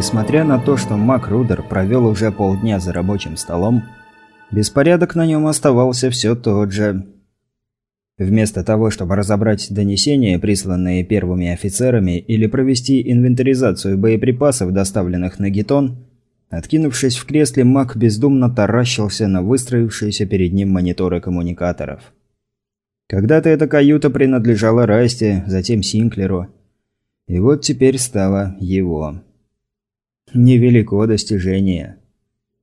Несмотря на то, что Мак Рудер провел уже полдня за рабочим столом, беспорядок на нем оставался все тот же. Вместо того, чтобы разобрать донесения, присланные первыми офицерами, или провести инвентаризацию боеприпасов, доставленных на Гетон, откинувшись в кресле, Мак бездумно таращился на выстроившиеся перед ним мониторы коммуникаторов. Когда-то эта каюта принадлежала Расте, затем Синклеру, и вот теперь стала его. Невелико достижение.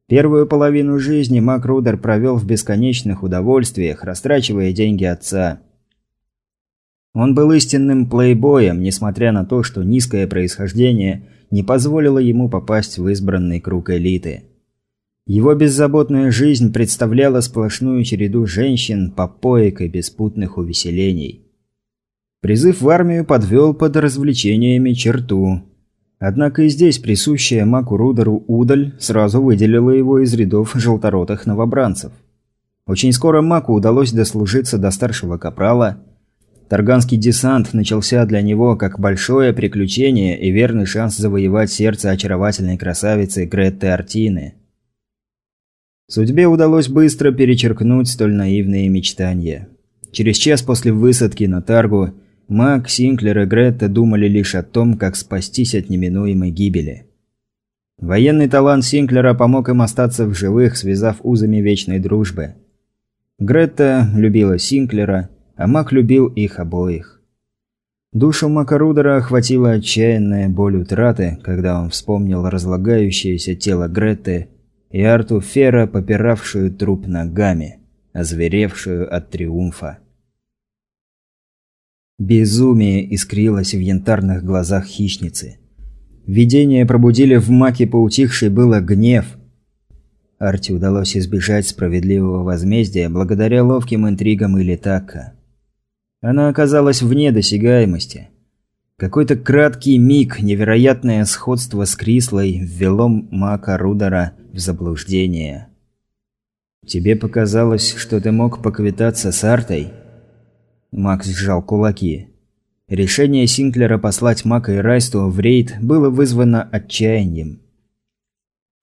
Первую половину жизни Мак Рудер провел в бесконечных удовольствиях, растрачивая деньги отца. Он был истинным плейбоем, несмотря на то, что низкое происхождение не позволило ему попасть в избранный круг элиты. Его беззаботная жизнь представляла сплошную череду женщин, попоек и беспутных увеселений. Призыв в армию подвел под развлечениями черту – Однако и здесь присущая Маку Рудеру удаль сразу выделила его из рядов желторотых новобранцев. Очень скоро Маку удалось дослужиться до старшего капрала. Тарганский десант начался для него как большое приключение и верный шанс завоевать сердце очаровательной красавицы Гретты Артины. Судьбе удалось быстро перечеркнуть столь наивные мечтания. Через час после высадки на Таргу – Мак, Синклер и Гретта думали лишь о том, как спастись от неминуемой гибели. Военный талант Синклера помог им остаться в живых, связав узами вечной дружбы. Гретта любила Синклера, а Мак любил их обоих. Душу Макарудера охватила отчаянная боль утраты, когда он вспомнил разлагающееся тело Гретты и Арту Фера, попиравшую труп ногами, озверевшую от триумфа. Безумие искрилось в янтарных глазах хищницы. Видения пробудили в маке поутихший было гнев. Арти удалось избежать справедливого возмездия благодаря ловким интригам Илитака. Она оказалась вне досягаемости. Какой-то краткий миг, невероятное сходство с Крислой ввело Мака Рудера в заблуждение. «Тебе показалось, что ты мог поквитаться с Артой?» Макс сжал кулаки. Решение Синклера послать Мака и Райсту в рейд было вызвано отчаянием.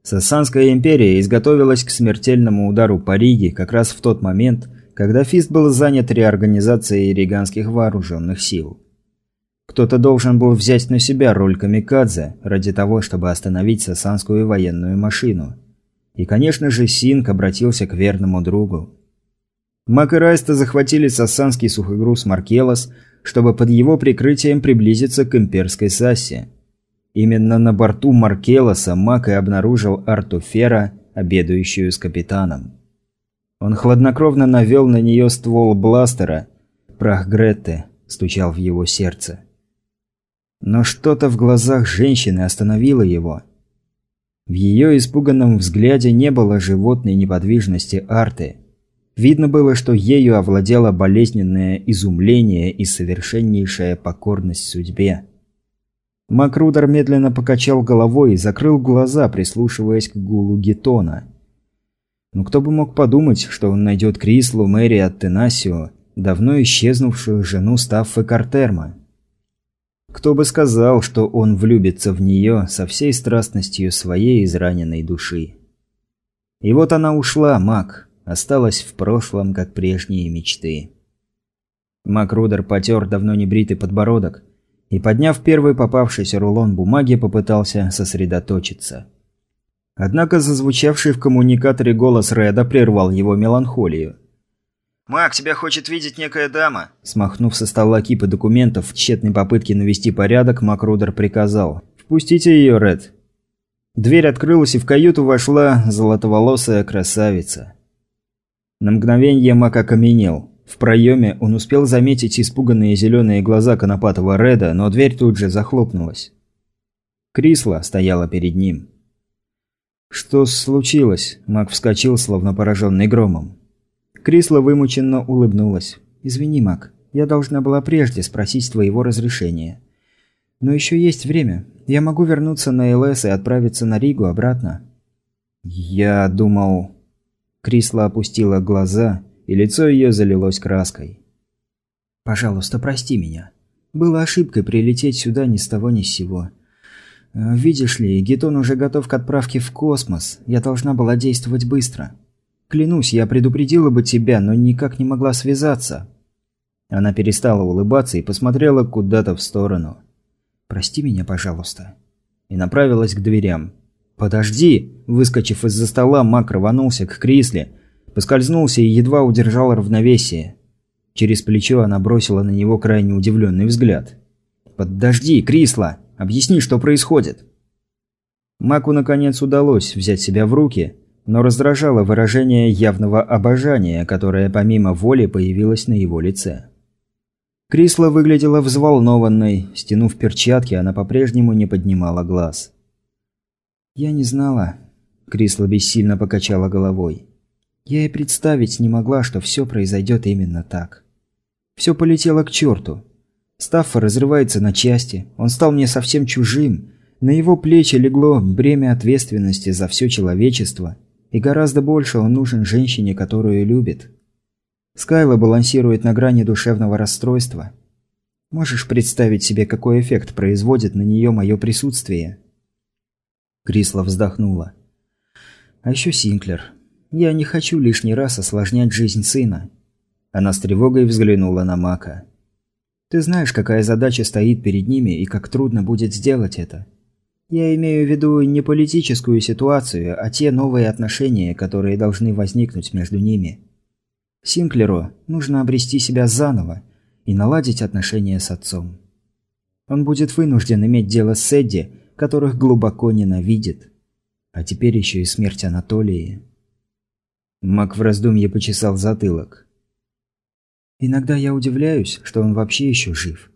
Сассанская империя изготовилась к смертельному удару по Риге как раз в тот момент, когда Фист был занят реорганизацией риганских вооруженных сил. Кто-то должен был взять на себя роль камикадзе ради того, чтобы остановить сассанскую военную машину. И, конечно же, Синк обратился к верному другу. Мак и Райста захватили сассанский сухогруз Маркелос, чтобы под его прикрытием приблизиться к имперской Сассе. Именно на борту Маркелоса Мак и обнаружил Арту Фера, обедающую с капитаном. Он хладнокровно навел на нее ствол бластера. Прах Гретты стучал в его сердце. Но что-то в глазах женщины остановило его. В ее испуганном взгляде не было животной неподвижности Арты – Видно было, что ею овладело болезненное изумление и совершеннейшая покорность судьбе. Макрудер медленно покачал головой и закрыл глаза, прислушиваясь к гулу гетона. Но кто бы мог подумать, что он найдет Крислу Мэри от Тенасио, давно исчезнувшую жену Стаффы Картерма. Кто бы сказал, что он влюбится в нее со всей страстностью своей израненной души. И вот она ушла, Мак, осталась в прошлом, как прежние мечты. Макрудер потер давно не бритый подбородок и, подняв первый попавшийся рулон бумаги, попытался сосредоточиться. Однако зазвучавший в коммуникаторе голос Реда прервал его меланхолию. «Мак, тебя хочет видеть некая дама!» Смахнув со стола кипы документов в тщетной попытке навести порядок, Макрудер приказал. «Впустите ее, Ред!» Дверь открылась, и в каюту вошла золотоволосая красавица. На мгновение Мак окаменел. В проеме он успел заметить испуганные зеленые глаза конопатого Реда, но дверь тут же захлопнулась. Крисла стояла перед ним. «Что случилось?» Мак вскочил, словно пораженный громом. Крисла вымученно улыбнулась. «Извини, Мак, я должна была прежде спросить твоего разрешения. Но еще есть время. Я могу вернуться на ЛС и отправиться на Ригу обратно». «Я думал...» Крисла опустила глаза, и лицо ее залилось краской. «Пожалуйста, прости меня. Было ошибкой прилететь сюда ни с того ни с сего. «Видишь ли, Гетон уже готов к отправке в космос. Я должна была действовать быстро. Клянусь, я предупредила бы тебя, но никак не могла связаться». Она перестала улыбаться и посмотрела куда-то в сторону. «Прости меня, пожалуйста». И направилась к дверям. «Подожди!» Выскочив из-за стола, Мак рванулся к Крисле, поскользнулся и едва удержал равновесие. Через плечо она бросила на него крайне удивленный взгляд. «Подожди, Крисла! Объясни, что происходит!» Маку наконец удалось взять себя в руки, но раздражало выражение явного обожания, которое помимо воли появилось на его лице. Крисла выглядела взволнованной, стянув перчатки, она по-прежнему не поднимала глаз. «Я не знала», – Крисла бессильно покачала головой. «Я и представить не могла, что все произойдет именно так. Все полетело к черту. Стаффа разрывается на части, он стал мне совсем чужим, на его плечи легло бремя ответственности за все человечество, и гораздо больше он нужен женщине, которую любит. Скайла балансирует на грани душевного расстройства. Можешь представить себе, какой эффект производит на нее мое присутствие?» Крисла вздохнула. «А еще Синклер. Я не хочу лишний раз осложнять жизнь сына». Она с тревогой взглянула на Мака. «Ты знаешь, какая задача стоит перед ними и как трудно будет сделать это. Я имею в виду не политическую ситуацию, а те новые отношения, которые должны возникнуть между ними. Синклеру нужно обрести себя заново и наладить отношения с отцом. Он будет вынужден иметь дело с Эдди, которых глубоко ненавидит. А теперь еще и смерть Анатолии. Мак в раздумье почесал затылок. Иногда я удивляюсь, что он вообще еще жив.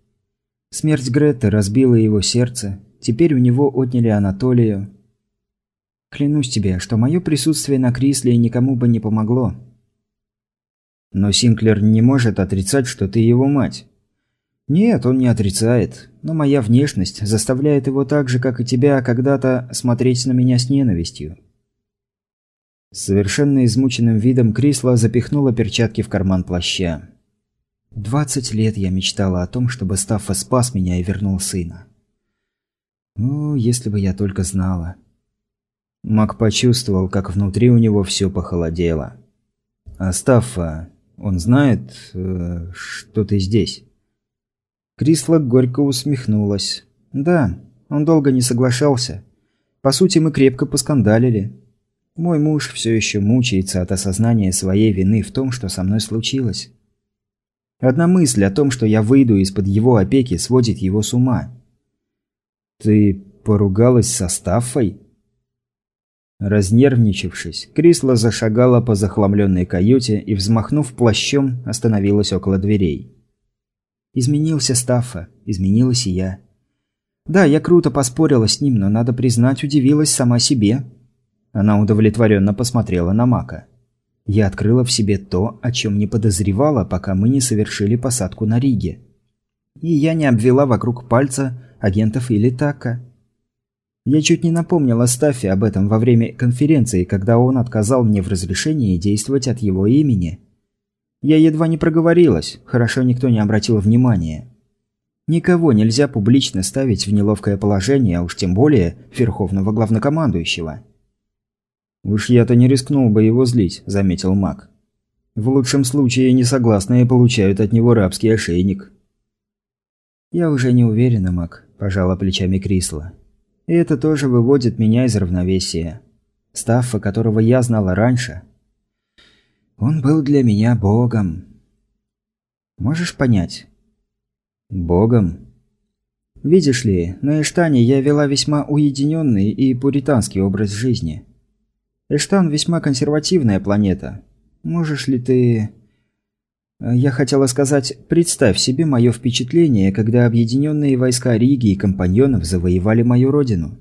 Смерть Гретты разбила его сердце, теперь у него отняли Анатолию. Клянусь тебе, что мое присутствие на Крисле никому бы не помогло. Но Синклер не может отрицать, что ты его мать. Нет, он не отрицает, но моя внешность заставляет его так же, как и тебя, когда-то смотреть на меня с ненавистью. С совершенно измученным видом Крисла запихнула перчатки в карман плаща. «Двадцать лет я мечтала о том, чтобы Стаффа спас меня и вернул сына. Ну, если бы я только знала». Мак почувствовал, как внутри у него все похолодело. «А Стаффа, он знает, э, что ты здесь?» Крисла горько усмехнулась. «Да, он долго не соглашался. По сути, мы крепко поскандалили. Мой муж все еще мучается от осознания своей вины в том, что со мной случилось. Одна мысль о том, что я выйду из-под его опеки, сводит его с ума. «Ты поругалась со Стаффой?» Разнервничавшись, Крисла зашагала по захламленной каюте и, взмахнув плащом, остановилась около дверей. Изменился Стаффа, изменилась и я. Да, я круто поспорила с ним, но, надо признать, удивилась сама себе. Она удовлетворенно посмотрела на Мака. Я открыла в себе то, о чем не подозревала, пока мы не совершили посадку на Риге. И я не обвела вокруг пальца агентов или Така. Я чуть не напомнила Стаффе об этом во время конференции, когда он отказал мне в разрешении действовать от его имени. Я едва не проговорилась, хорошо никто не обратил внимания. Никого нельзя публично ставить в неловкое положение, а уж тем более верховного главнокомандующего. «Уж я-то не рискнул бы его злить», – заметил маг. «В лучшем случае несогласные получают от него рабский ошейник». «Я уже не уверена, маг», – пожала плечами Крисла. «И это тоже выводит меня из равновесия. Стаффа, которого я знала раньше, он был для меня богом. Можешь понять? Богом? Видишь ли, на Эштане я вела весьма уединенный и пуританский образ жизни. Эштан весьма консервативная планета. Можешь ли ты... Я хотела сказать, представь себе мое впечатление, когда объединенные войска Риги и компаньонов завоевали мою родину.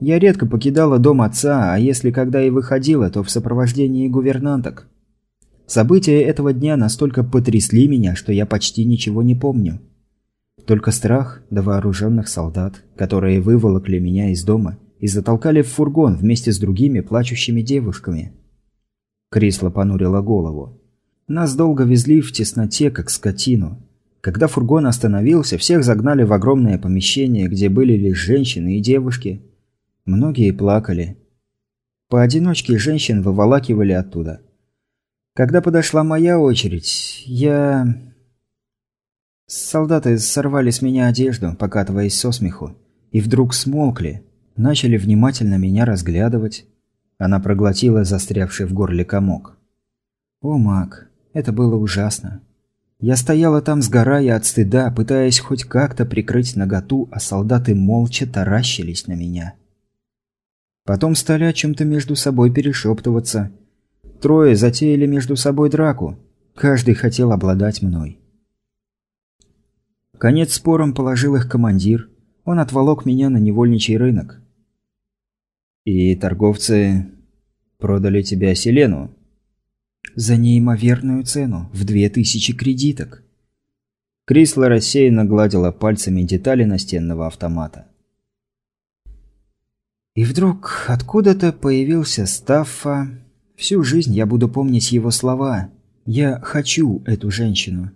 Я редко покидала дом отца, а если когда и выходила, то в сопровождении гувернанток. События этого дня настолько потрясли меня, что я почти ничего не помню. Только страх до вооруженных солдат, которые выволокли меня из дома и затолкали в фургон вместе с другими плачущими девушками. Крисла понурила голову. Нас долго везли в тесноте, как скотину. Когда фургон остановился, всех загнали в огромное помещение, где были лишь женщины и девушки. Многие плакали. Поодиночке женщин выволакивали оттуда. Когда подошла моя очередь, я... Солдаты сорвали с меня одежду, покатываясь со смеху, и вдруг смолкли, начали внимательно меня разглядывать. Она проглотила застрявший в горле комок. О, маг, это было ужасно. Я стояла там, сгорая от стыда, пытаясь хоть как-то прикрыть наготу, а солдаты молча таращились на меня. Потом стали о чем-то между собой перешептываться. Трое затеяли между собой драку. Каждый хотел обладать мной. Конец спором положил их командир. Он отволок меня на невольничий рынок. «И торговцы продали тебя Селену?» За неимоверную цену, в две тысячи кредиток. Крисла рассеянно гладила пальцами детали настенного автомата. И вдруг откуда-то появился Стаффа. Всю жизнь я буду помнить его слова. «Я хочу эту женщину».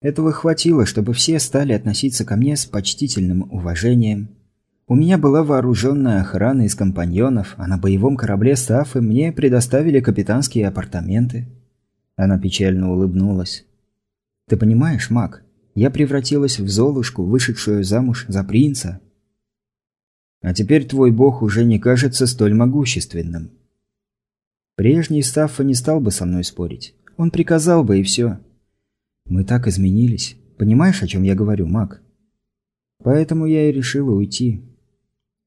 Этого хватило, чтобы все стали относиться ко мне с почтительным уважением. У меня была вооруженная охрана из компаньонов, а на боевом корабле Сафы мне предоставили капитанские апартаменты. Она печально улыбнулась. «Ты понимаешь, маг, я превратилась в Золушку, вышедшую замуж за принца. А теперь твой бог уже не кажется столь могущественным». Прежний Саффа не стал бы со мной спорить. Он приказал бы и все. Мы так изменились. Понимаешь, о чем я говорю, маг? Поэтому я и решила уйти.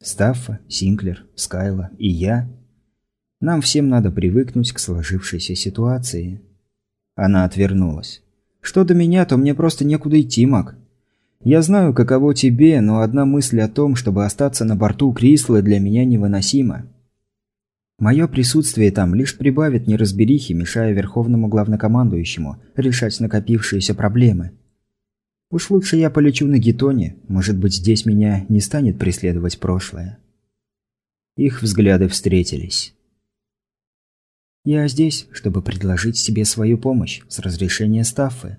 Стаффа, Синклер, Скайла и я. Нам всем надо привыкнуть к сложившейся ситуации. Она отвернулась. Что до меня, то мне просто некуда идти, Мак. Я знаю, каково тебе, но одна мысль о том, чтобы остаться на борту Крисла, для меня невыносима. Мое присутствие там лишь прибавит неразберихи, мешая Верховному Главнокомандующему решать накопившиеся проблемы. Уж лучше я полечу на Гетоне, может быть, здесь меня не станет преследовать прошлое. Их взгляды встретились. Я здесь, чтобы предложить себе свою помощь с разрешения Стаффы.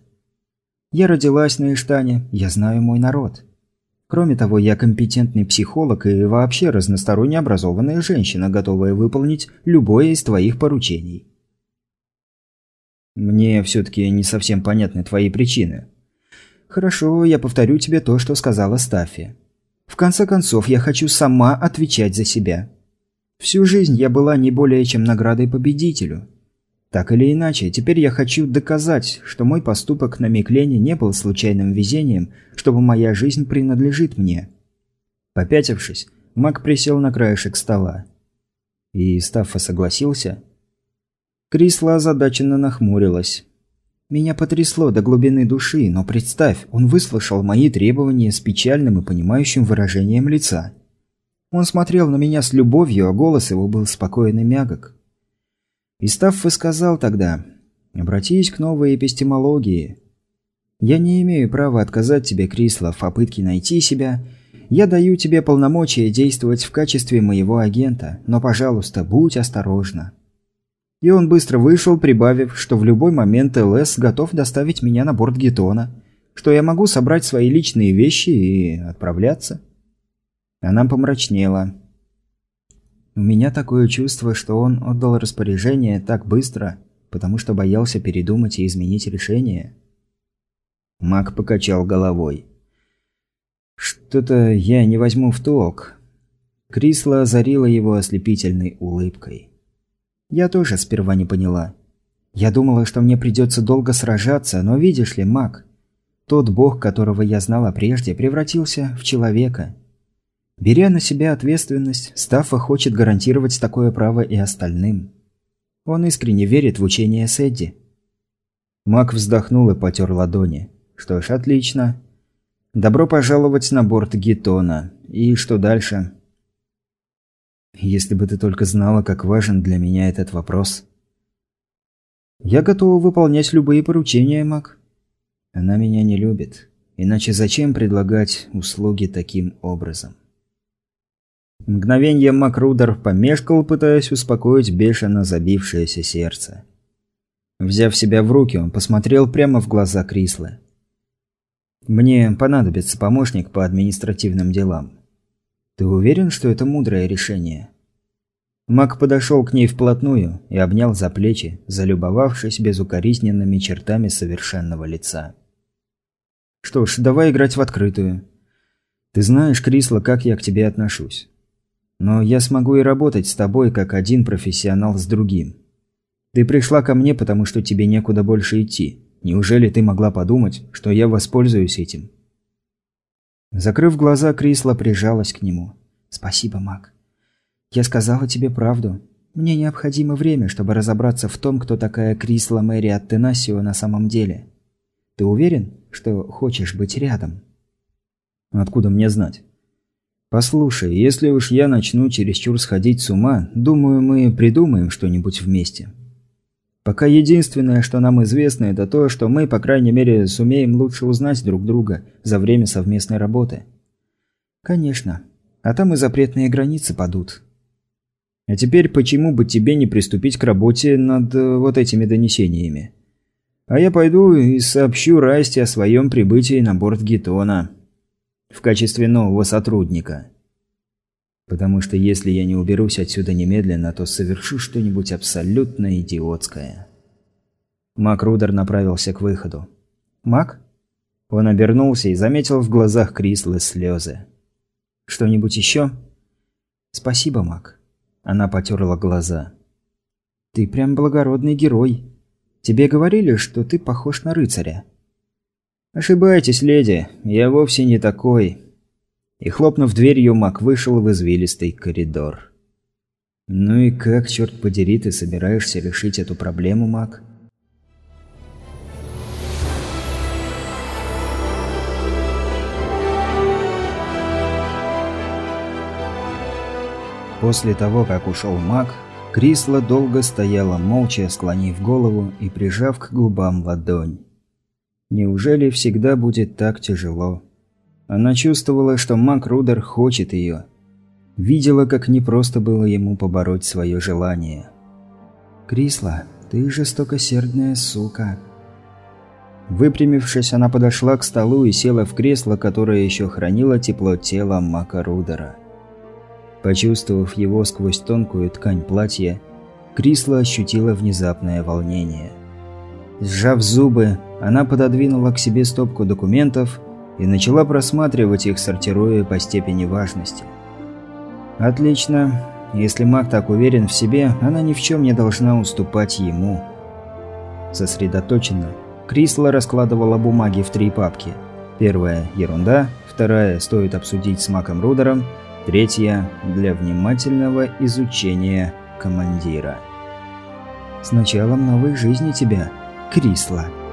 Я родилась на Иштане, я знаю мой народ. Кроме того, я компетентный психолог и вообще разносторонне образованная женщина, готовая выполнить любое из твоих поручений. Мне все-таки не совсем понятны твои причины. «Хорошо, я повторю тебе то, что сказала Стаффи. В конце концов, я хочу сама отвечать за себя. Всю жизнь я была не более чем наградой победителю. Так или иначе, теперь я хочу доказать, что мой поступок на Миклене не был случайным везением, чтобы моя жизнь принадлежит мне». Попятившись, маг присел на краешек стола. И Стаффа согласился. Крисла озадаченно нахмурилась. Меня потрясло до глубины души, но представь, он выслушал мои требования с печальным и понимающим выражением лица. Он смотрел на меня с любовью, а голос его был спокоен и мягок. И Стаффа сказал тогда, «Обратись к новой эпистемологии. Я не имею права отказать тебе, Крисла, в попытке найти себя. Я даю тебе полномочия действовать в качестве моего агента, но, пожалуйста, будь осторожна». И он быстро вышел, прибавив, что в любой момент ЛС готов доставить меня на борт Гетона, что я могу собрать свои личные вещи и отправляться. Она помрачнела. У меня такое чувство, что он отдал распоряжение так быстро, потому что боялся передумать и изменить решение. Мак покачал головой. «Что-то я не возьму в толк». Крисла озарила его ослепительной улыбкой. Я тоже сперва не поняла. Я думала, что мне придется долго сражаться, но видишь ли, маг, тот бог, которого я знала прежде, превратился в человека. Беря на себя ответственность, Стаффа хочет гарантировать такое право и остальным. Он искренне верит в учение Сэдди. Маг вздохнул и потер ладони. Что ж, отлично. Добро пожаловать на борт Гетона. И что дальше? Если бы ты только знала, как важен для меня этот вопрос. Я готова выполнять любые поручения, Мак. Она меня не любит. Иначе зачем предлагать услуги таким образом? Мгновенье Макрудер помешкал, пытаясь успокоить бешено забившееся сердце. Взяв себя в руки, он посмотрел прямо в глаза Крислы. Мне понадобится помощник по административным делам. Ты уверен, что это мудрое решение? Мак подошел к ней вплотную и обнял за плечи, залюбовавшись безукоризненными чертами совершенного лица. «Что ж, давай играть в открытую. Ты знаешь, Крисла, как я к тебе отношусь. Но я смогу и работать с тобой, как один профессионал с другим. Ты пришла ко мне, потому что тебе некуда больше идти. Неужели ты могла подумать, что я воспользуюсь этим?» Закрыв глаза, Крисла прижалась к нему. «Спасибо, Мак. Я сказала тебе правду. Мне необходимо время, чтобы разобраться в том, кто такая Крисла Мэри от Тенасио на самом деле. Ты уверен, что хочешь быть рядом?» «Откуда мне знать?» «Послушай, если уж я начну чересчур сходить с ума, думаю, мы придумаем что-нибудь вместе. Пока единственное, что нам известно, это то, что мы, по крайней мере, сумеем лучше узнать друг друга за время совместной работы». «Конечно. А там и запретные границы падут. А теперь почему бы тебе не приступить к работе над э, вот этими донесениями? А я пойду и сообщу Расте о своем прибытии на борт Гетона. В качестве нового сотрудника. Потому что если я не уберусь отсюда немедленно, то совершу что-нибудь абсолютно идиотское. Мак Рудер направился к выходу. «Мак?» Он обернулся и заметил в глазах Крислы слезы. «Что-нибудь еще?» «Спасибо, Мак». Она потерла глаза. «Ты прям благородный герой. Тебе говорили, что ты похож на рыцаря». «Ошибаетесь, леди. Я вовсе не такой». И хлопнув дверью, Мак вышел в извилистый коридор. «Ну и как, черт подери, ты собираешься решить эту проблему, Мак?» После того, как ушел маг, Крисла долго стояла молча, склонив голову и прижав к губам ладонь. Неужели всегда будет так тяжело? Она чувствовала, что маг Рудер хочет ее. Видела, как непросто было ему побороть свое желание. «Крисла, ты жестокосердная сука». Выпрямившись, она подошла к столу и села в кресло, которое еще хранило тепло тела Мака Рудера. Почувствовав его сквозь тонкую ткань платья, Крисла ощутила внезапное волнение. Сжав зубы, она пододвинула к себе стопку документов и начала просматривать их, сортируя по степени важности. «Отлично. Если маг так уверен в себе, она ни в чем не должна уступать ему». Сосредоточенно, Крисла раскладывала бумаги в три папки. Первая – ерунда, вторая – стоит обсудить с Маком Рудером – Третья – для внимательного изучения командира. «С началом новой жизни тебя, Крисла!»